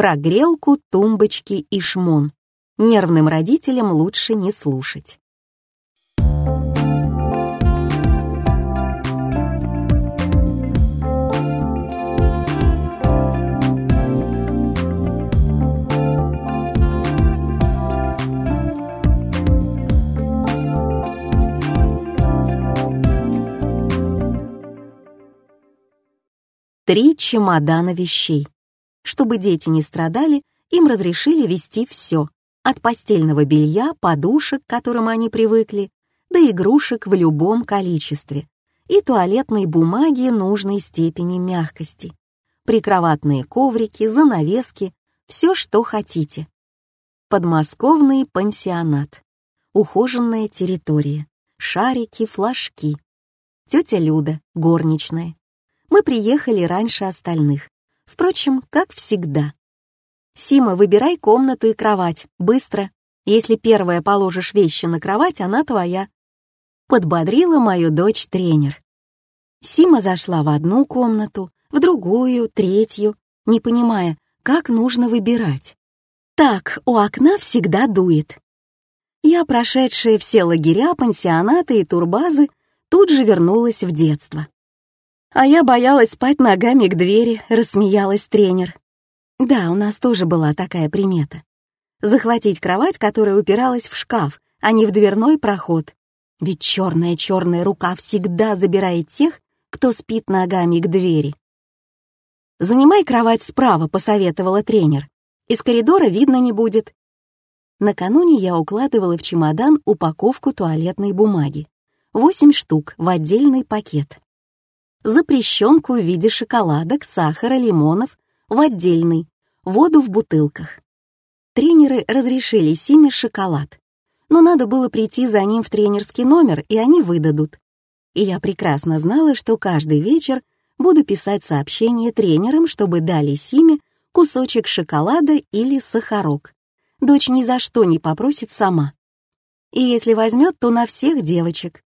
Про грелку, тумбочки и шмон. Нервным родителям лучше не слушать. Три чемодана вещей. Чтобы дети не страдали, им разрешили вести все, от постельного белья, подушек, к которым они привыкли, до игрушек в любом количестве, и туалетной бумаги нужной степени мягкости, прикроватные коврики, занавески, все, что хотите. Подмосковный пансионат. Ухоженная территория. Шарики, флажки. Тетя Люда, горничная. Мы приехали раньше остальных. Впрочем, как всегда. «Сима, выбирай комнату и кровать. Быстро. Если первая положишь вещи на кровать, она твоя». Подбодрила мою дочь тренер. Сима зашла в одну комнату, в другую, третью, не понимая, как нужно выбирать. Так, у окна всегда дует. Я, прошедшая все лагеря, пансионаты и турбазы, тут же вернулась в детство. А я боялась спать ногами к двери, рассмеялась тренер. Да, у нас тоже была такая примета. Захватить кровать, которая упиралась в шкаф, а не в дверной проход. Ведь черная-черная рука всегда забирает тех, кто спит ногами к двери. «Занимай кровать справа», — посоветовала тренер. «Из коридора видно не будет». Накануне я укладывала в чемодан упаковку туалетной бумаги. Восемь штук в отдельный пакет запрещенку в виде шоколадок, сахара, лимонов в отдельный, воду в бутылках. Тренеры разрешили Симе шоколад, но надо было прийти за ним в тренерский номер, и они выдадут. И я прекрасно знала, что каждый вечер буду писать сообщение тренерам, чтобы дали Симе кусочек шоколада или сахарок. Дочь ни за что не попросит сама. И если возьмет, то на всех девочек.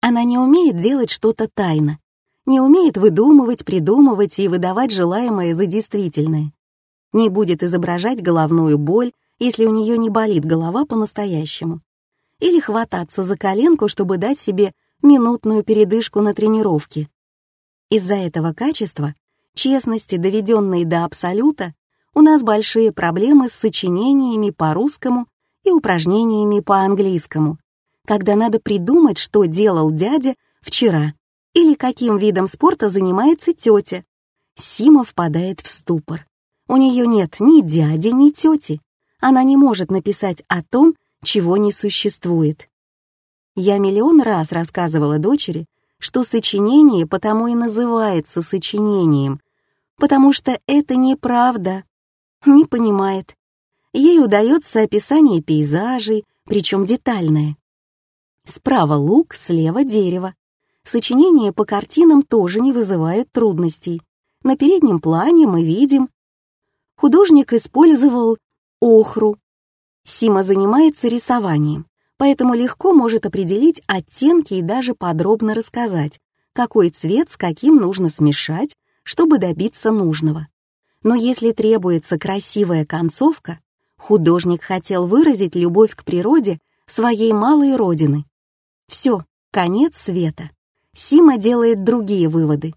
Она не умеет делать что-то тайно, не умеет выдумывать, придумывать и выдавать желаемое за действительное. Не будет изображать головную боль, если у нее не болит голова по-настоящему. Или хвататься за коленку, чтобы дать себе минутную передышку на тренировке. Из-за этого качества, честности, доведенной до абсолюта, у нас большие проблемы с сочинениями по-русскому и упражнениями по-английскому, когда надо придумать, что делал дядя вчера или каким видом спорта занимается тетя. Сима впадает в ступор. У нее нет ни дяди, ни тети. Она не может написать о том, чего не существует. Я миллион раз рассказывала дочери, что сочинение потому и называется сочинением, потому что это неправда. Не понимает. Ей удается описание пейзажей, причем детальное. Справа луг, слева дерево. Сочинения по картинам тоже не вызывают трудностей. На переднем плане мы видим. Художник использовал охру. Сима занимается рисованием, поэтому легко может определить оттенки и даже подробно рассказать, какой цвет с каким нужно смешать, чтобы добиться нужного. Но если требуется красивая концовка, художник хотел выразить любовь к природе своей малой родины. Все, конец света. Сима делает другие выводы.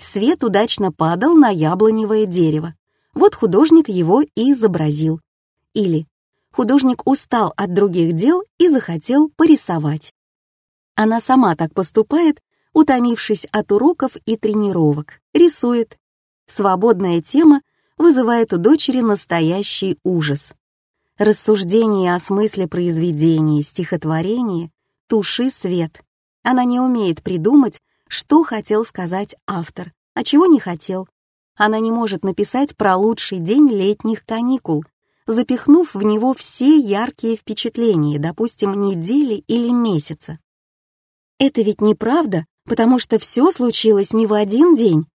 Свет удачно падал на яблоневое дерево. Вот художник его и изобразил. Или художник устал от других дел и захотел порисовать. Она сама так поступает, утомившись от уроков и тренировок, рисует. Свободная тема вызывает у дочери настоящий ужас. Рассуждение о смысле произведения, стихотворения «Туши свет». Она не умеет придумать, что хотел сказать автор, а чего не хотел. Она не может написать про лучший день летних каникул, запихнув в него все яркие впечатления, допустим, недели или месяца. Это ведь неправда, потому что все случилось не в один день.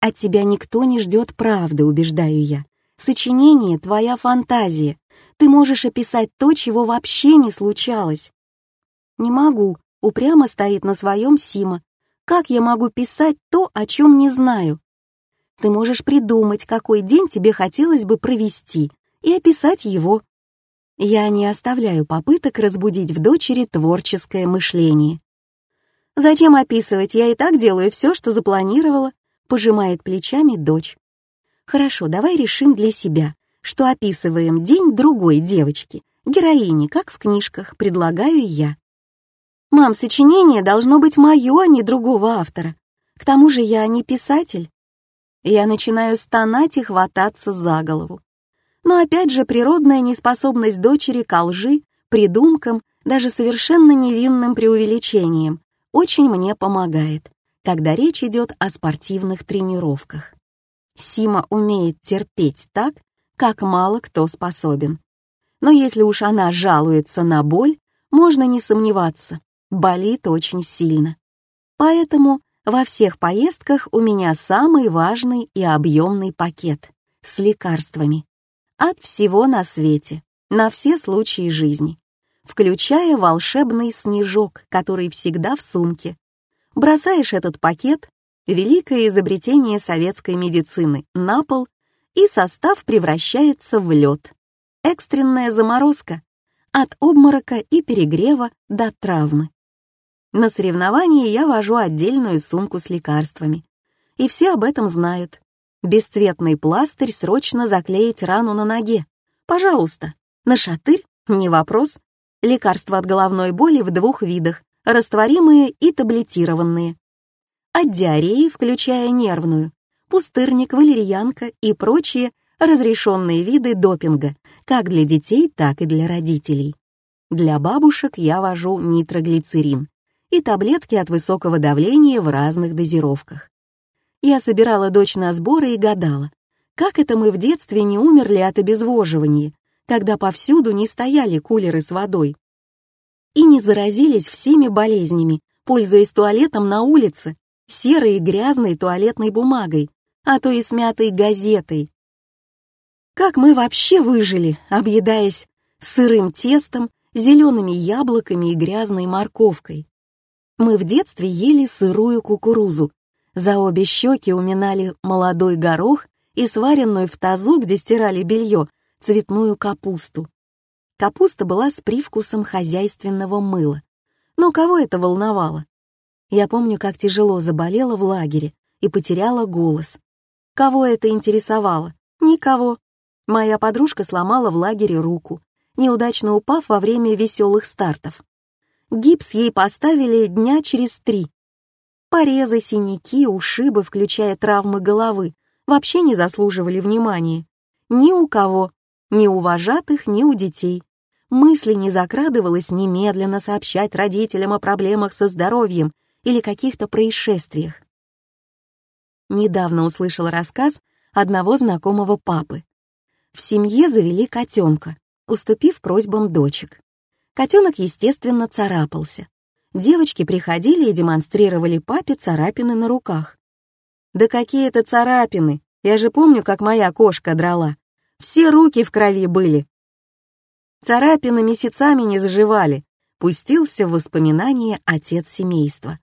От тебя никто не ждет правды, убеждаю я. Сочинение — твоя фантазия. Ты можешь описать то, чего вообще не случалось. Не могу, Упрямо стоит на своем Сима. Как я могу писать то, о чем не знаю? Ты можешь придумать, какой день тебе хотелось бы провести, и описать его. Я не оставляю попыток разбудить в дочери творческое мышление. «Зачем описывать? Я и так делаю все, что запланировала», — пожимает плечами дочь. «Хорошо, давай решим для себя, что описываем день другой девочки, героини, как в книжках, предлагаю я. Мам, сочинение должно быть мое, а не другого автора. К тому же я не писатель. Я начинаю стонать и хвататься за голову. Но опять же природная неспособность дочери ко лжи, придумкам, даже совершенно невинным преувеличениям очень мне помогает, когда речь идет о спортивных тренировках. Сима умеет терпеть так, как мало кто способен. Но если уж она жалуется на боль, можно не сомневаться, болит очень сильно. Поэтому во всех поездках у меня самый важный и объемный пакет с лекарствами. От всего на свете, на все случаи жизни, включая волшебный снежок, который всегда в сумке. Бросаешь этот пакет, великое изобретение советской медицины, на пол, и состав превращается в лед. Экстренная заморозка от обморока и перегрева до травмы. На соревнования я вожу отдельную сумку с лекарствами. И все об этом знают. Бесцветный пластырь срочно заклеить рану на ноге. Пожалуйста. На шатырь? Не вопрос. Лекарства от головной боли в двух видах, растворимые и таблетированные. От диареи, включая нервную, пустырник, валерьянка и прочие разрешенные виды допинга, как для детей, так и для родителей. Для бабушек я вожу нитроглицерин и таблетки от высокого давления в разных дозировках. Я собирала дочь на сборы и гадала, как это мы в детстве не умерли от обезвоживания, когда повсюду не стояли кулеры с водой. И не заразились всеми болезнями, пользуясь туалетом на улице, серой и грязной туалетной бумагой, а то и смятой газетой, как мы вообще выжили, объедаясь сырым тестом, зелеными яблоками и грязной морковкой? Мы в детстве ели сырую кукурузу, за обе щеки уминали молодой горох и сваренную в тазу, где стирали белье, цветную капусту. Капуста была с привкусом хозяйственного мыла. Но кого это волновало? Я помню, как тяжело заболела в лагере и потеряла голос. Кого это интересовало? Никого. Моя подружка сломала в лагере руку, неудачно упав во время веселых стартов. Гипс ей поставили дня через три. Порезы, синяки, ушибы, включая травмы головы, вообще не заслуживали внимания. Ни у кого, ни у вожатых, ни у детей. Мысли не закрадывалось немедленно сообщать родителям о проблемах со здоровьем или каких-то происшествиях. Недавно услышала рассказ одного знакомого папы. В семье завели котенка, уступив просьбам дочек. Котенок, естественно, царапался. Девочки приходили и демонстрировали папе царапины на руках. «Да какие это царапины! Я же помню, как моя кошка драла. Все руки в крови были!» Царапины месяцами не заживали, пустился в воспоминания отец семейства,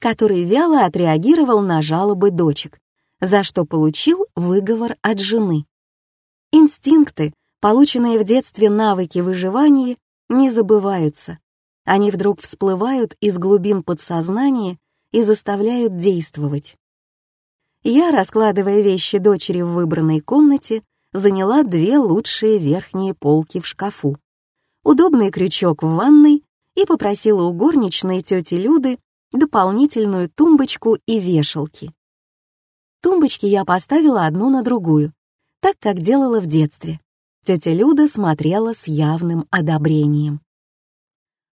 который вяло отреагировал на жалобы дочек, за что получил выговор от жены. Инстинкты, полученные в детстве навыки выживания, не забываются. Они вдруг всплывают из глубин подсознания и заставляют действовать. Я, раскладывая вещи дочери в выбранной комнате, заняла две лучшие верхние полки в шкафу, удобный крючок в ванной и попросила у горничной тети Люды дополнительную тумбочку и вешалки. Тумбочки я поставила одну на другую, так, как делала в детстве. Тетя Люда смотрела с явным одобрением.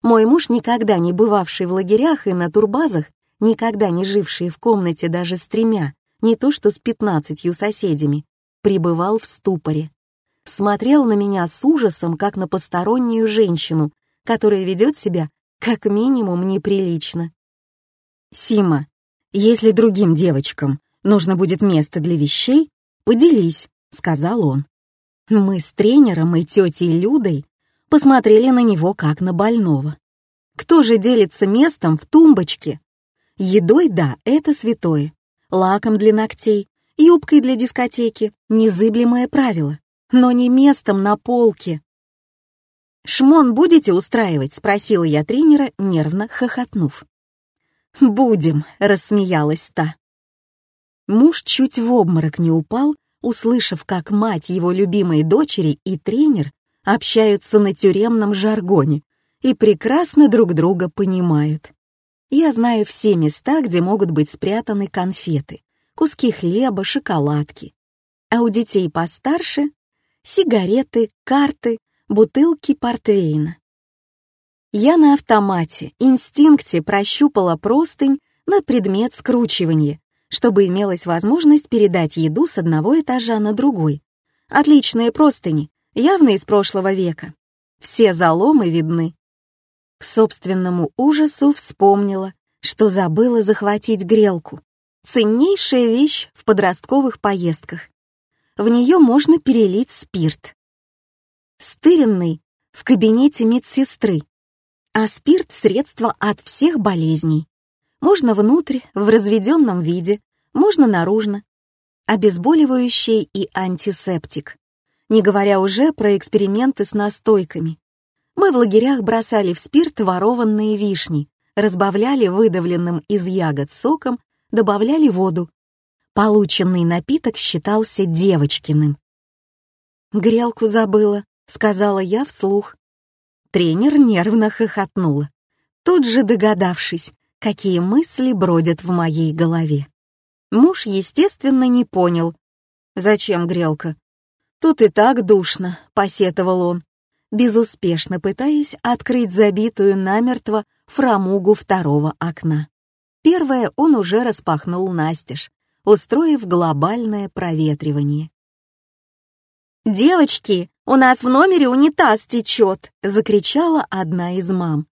Мой муж, никогда не бывавший в лагерях и на турбазах, никогда не живший в комнате даже с тремя, не то что с пятнадцатью соседями, пребывал в ступоре. Смотрел на меня с ужасом, как на постороннюю женщину, которая ведет себя как минимум неприлично. «Сима, если другим девочкам нужно будет место для вещей, поделись, — сказал он. Мы с тренером и тетей Людой посмотрели на него как на больного. Кто же делится местом в тумбочке? Едой, да, это святое. Лаком для ногтей Юбкой для дискотеки — незыблемое правило, но не местом на полке. «Шмон будете устраивать?» — спросила я тренера, нервно хохотнув. «Будем», — рассмеялась та. Муж чуть в обморок не упал, услышав, как мать его любимой дочери и тренер общаются на тюремном жаргоне и прекрасно друг друга понимают. Я знаю все места, где могут быть спрятаны конфеты, куски хлеба, шоколадки. А у детей постарше — сигареты, карты, бутылки портвейна. Я на автомате, инстинкте прощупала простынь на предмет скручивания, чтобы имелась возможность передать еду с одного этажа на другой. Отличные простыни, явно из прошлого века. Все заломы видны. К собственному ужасу вспомнила, что забыла захватить грелку. Ценнейшая вещь в подростковых поездках. В нее можно перелить спирт. Стыренный в кабинете медсестры. А спирт — средство от всех болезней. Можно внутрь, в разведенном виде, можно наружно. Обезболивающий и антисептик. Не говоря уже про эксперименты с настойками. Мы в лагерях бросали в спирт ворованные вишни, разбавляли выдавленным из ягод соком, добавляли воду. Полученный напиток считался девочкиным. «Грелку забыла», — сказала я вслух. Тренер нервно хохотнула, тут же догадавшись, какие мысли бродят в моей голове. Муж, естественно, не понял. «Зачем грелка?» «Тут и так душно», — посетовал он, безуспешно пытаясь открыть забитую намертво фрамугу второго окна. Первое он уже распахнул настежь, устроив глобальное проветривание. «Девочки, у нас в номере унитаз течет!» — закричала одна из мам.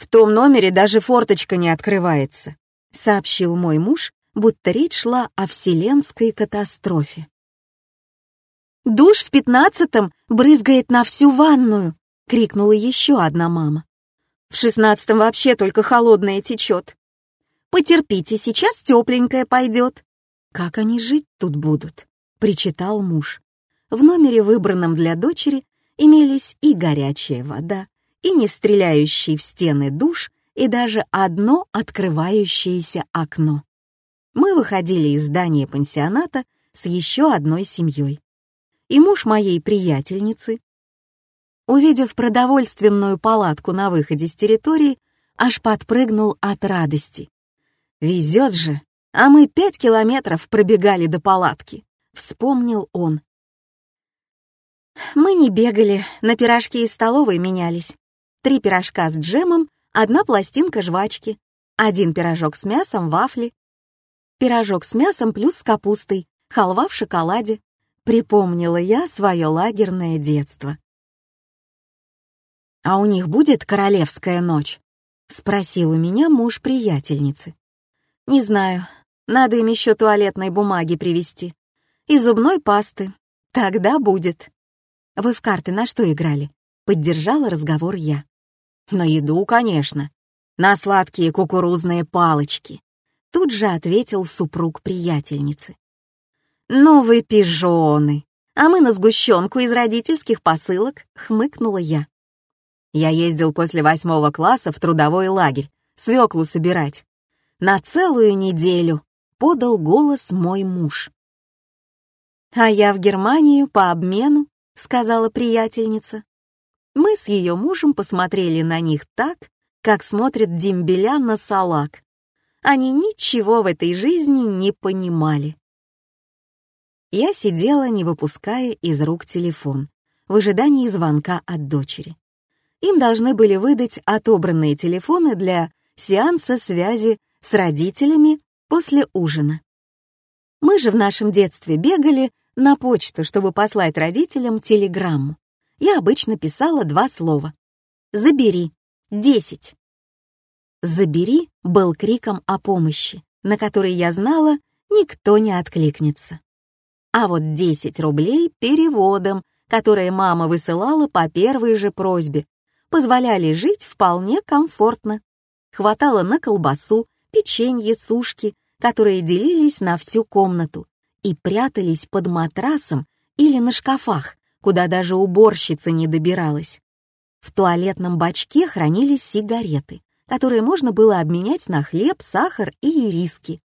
«В том номере даже форточка не открывается», — сообщил мой муж, будто речь шла о вселенской катастрофе. «Душ в пятнадцатом брызгает на всю ванную!» — крикнула еще одна мама. «В шестнадцатом вообще только холодное течет. Потерпите, сейчас тепленькое пойдет». «Как они жить тут будут?» — причитал муж. В номере, выбранном для дочери, имелись и горячая вода, и не стреляющий в стены душ, и даже одно открывающееся окно. Мы выходили из здания пансионата с еще одной семьей. И муж моей приятельницы, увидев продовольственную палатку на выходе с территории, аж подпрыгнул от радости. «Везет же, а мы пять километров пробегали до палатки», — вспомнил он. Мы не бегали, на пирожки из столовой менялись. Три пирожка с джемом, одна пластинка жвачки, один пирожок с мясом, вафли, пирожок с мясом плюс с капустой, халва в шоколаде. Припомнила я свое лагерное детство. «А у них будет королевская ночь?» — спросил у меня муж приятельницы. «Не знаю, надо им еще туалетной бумаги привезти. И зубной пасты. Тогда будет». «Вы в карты на что играли?» — поддержала разговор я. «На еду, конечно. На сладкие кукурузные палочки», — тут же ответил супруг приятельницы. «Ну вы пижоны! А мы на сгущенку из родительских посылок», — хмыкнула я. Я ездил после восьмого класса в трудовой лагерь, свеклу собирать. На целую неделю подал голос мой муж. А я в Германию по обмену, сказала приятельница. Мы с ее мужем посмотрели на них так, как смотрит дембеля на салак. Они ничего в этой жизни не понимали. Я сидела, не выпуская из рук телефон, в ожидании звонка от дочери. Им должны были выдать отобранные телефоны для сеанса связи с родителями после ужина. Мы же в нашем детстве бегали на почту, чтобы послать родителям телеграмму я обычно писала два слова. «Забери. Десять». «Забери» был криком о помощи, на который я знала, никто не откликнется. А вот 10 рублей переводом, которые мама высылала по первой же просьбе, позволяли жить вполне комфортно. Хватало на колбасу, печенье, сушки, которые делились на всю комнату, и прятались под матрасом или на шкафах, куда даже уборщица не добиралась. В туалетном бачке хранились сигареты, которые можно было обменять на хлеб, сахар и ириски.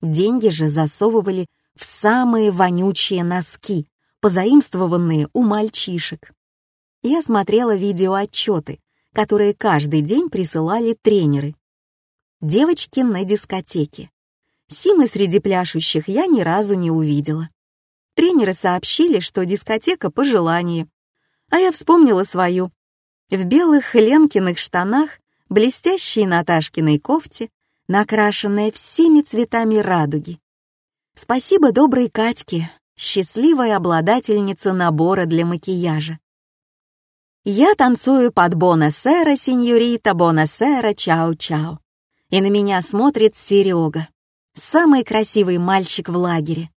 Деньги же засовывали в самые вонючие носки, позаимствованные у мальчишек. Я смотрела видеоотчеты, которые каждый день присылали тренеры. Девочки на дискотеке. Симы среди пляшущих я ни разу не увидела. Тренеры сообщили, что дискотека по желанию. А я вспомнила свою. В белых ленкиных штанах, блестящей Наташкиной кофте, накрашенная всеми цветами радуги. Спасибо доброй Катьке, счастливая обладательница набора для макияжа. Я танцую под «Бонасера, сеньорита, бонасера, чао-чао». И на меня смотрит Серега, самый красивый мальчик в лагере.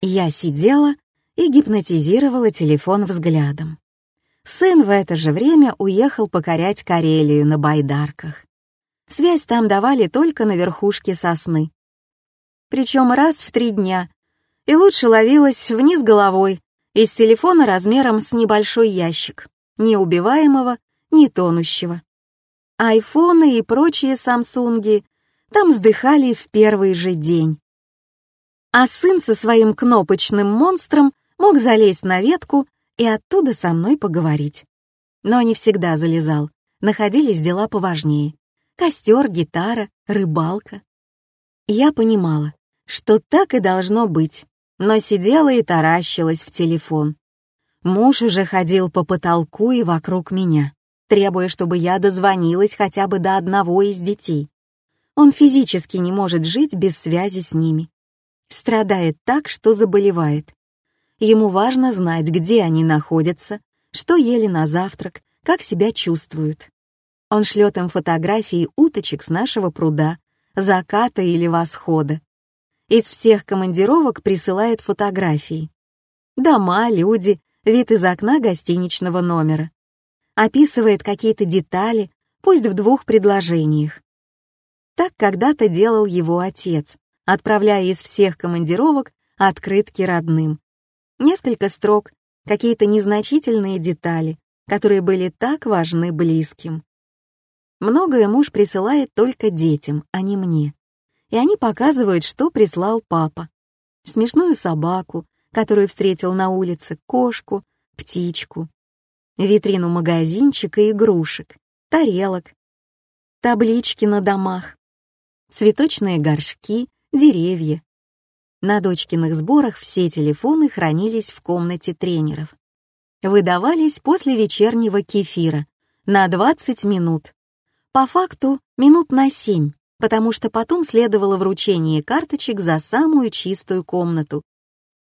Я сидела и гипнотизировала телефон взглядом. Сын в это же время уехал покорять Карелию на байдарках. Связь там давали только на верхушке сосны. Причем раз в три дня, и лучше ловилась вниз головой, из телефона размером с небольшой ящик, не убиваемого, не тонущего. Айфоны и прочие Самсунги там сдыхали в первый же день. А сын со своим кнопочным монстром мог залезть на ветку и оттуда со мной поговорить. Но не всегда залезал, находились дела поважнее. Костер, гитара, рыбалка. Я понимала, что так и должно быть, но сидела и таращилась в телефон. Муж уже ходил по потолку и вокруг меня, требуя, чтобы я дозвонилась хотя бы до одного из детей. Он физически не может жить без связи с ними. Страдает так, что заболевает. Ему важно знать, где они находятся, что ели на завтрак, как себя чувствуют. Он шлет им фотографии уточек с нашего пруда, заката или восхода. Из всех командировок присылает фотографии. Дома, люди, вид из окна гостиничного номера. Описывает какие-то детали, пусть в двух предложениях. Так когда-то делал его отец, отправляя из всех командировок открытки родным. Несколько строк, какие-то незначительные детали, которые были так важны близким. Многое муж присылает только детям, а не мне и они показывают, что прислал папа. Смешную собаку, которую встретил на улице, кошку, птичку, витрину магазинчика игрушек, тарелок, таблички на домах, цветочные горшки, деревья. На дочкиных сборах все телефоны хранились в комнате тренеров. Выдавались после вечернего кефира на 20 минут. По факту минут на 7 потому что потом следовало вручение карточек за самую чистую комнату,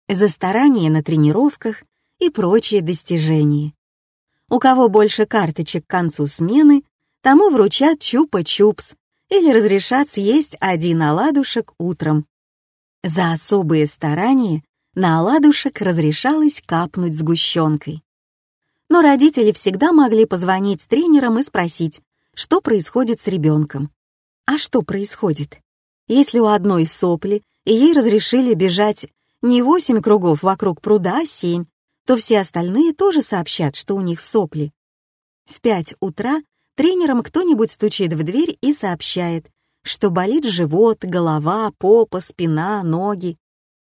за старания на тренировках и прочие достижения. У кого больше карточек к концу смены, тому вручат чупа-чупс или разрешат съесть один оладушек утром. За особые старания на оладушек разрешалось капнуть сгущенкой. Но родители всегда могли позвонить тренерам и спросить, что происходит с ребенком. А что происходит? Если у одной сопли, и ей разрешили бежать не восемь кругов вокруг пруда, а семь, то все остальные тоже сообщат, что у них сопли. В пять утра тренерам кто-нибудь стучит в дверь и сообщает, что болит живот, голова, попа, спина, ноги.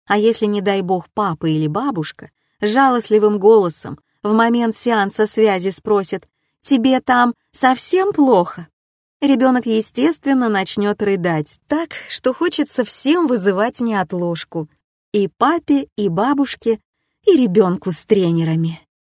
А если, не дай бог, папа или бабушка жалостливым голосом в момент сеанса связи спросят «Тебе там совсем плохо?» ребенок, естественно, начнет рыдать так, что хочется всем вызывать неотложку. И папе, и бабушке, и ребенку с тренерами.